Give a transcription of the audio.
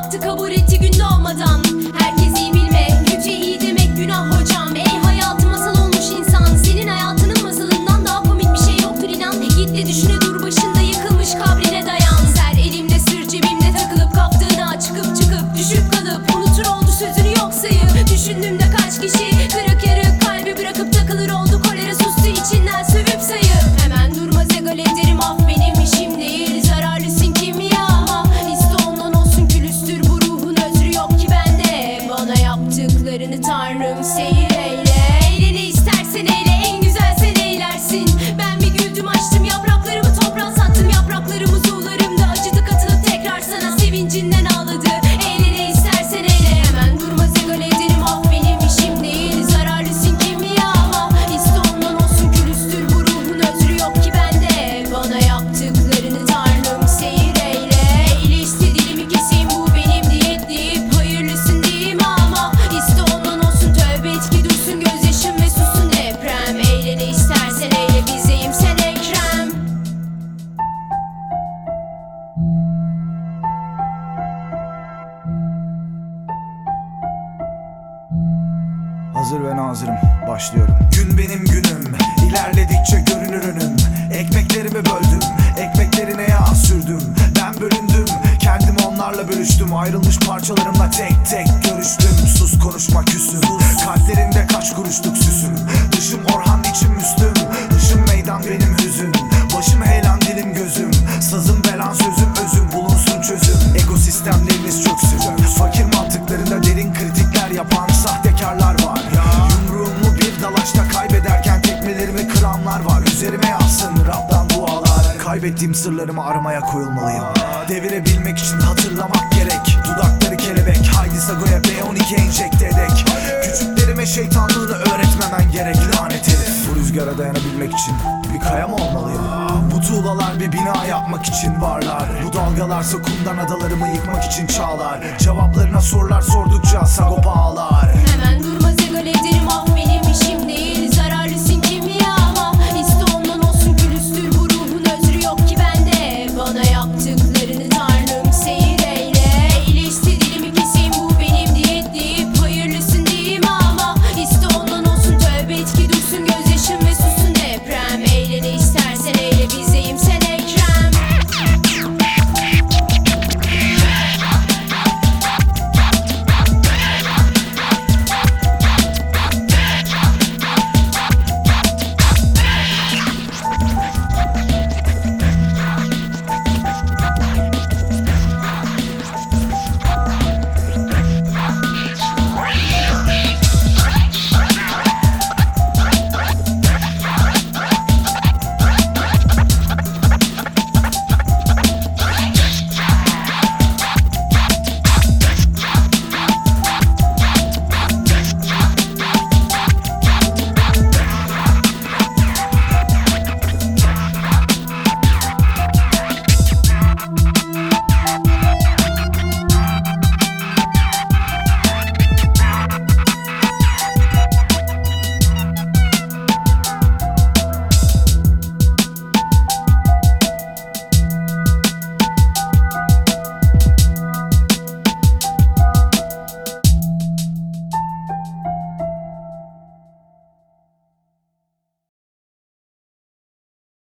baktı kabul etti gün doğmadan. Herkesi bilmek, güce iyi demek günah hoca. Tanrım seyir Hazır ve nazırım başlıyorum. Gün benim günüm ilerledikçe görünür önüm. Ekmeklerimi böldüm ekmeklerine yağ sürdüm. Ben bölündüm kendimi onlarla bölüştüm. Ayrılmış parçalarımla tek tek görüştüm. Sus konuşma küsüm. Kaybettiğim sırlarımı aramaya koyulmalıyım. Devirebilmek için hatırlamak gerek. Dudakları kelebek Haydi Sago'ya B12 enjekte edek Küçüklerime şeytanlığını öğretmemen gerek lanet herif. Bu rüzgara dayanabilmek için bir kaya mı olmalıyım? Bu tuğlalar bir bina yapmak için varlar. Bu dalgalarsa kumdan adalarımı yıkmak için çağlar. Cevaplarına sorular sordukça Sago bağlar.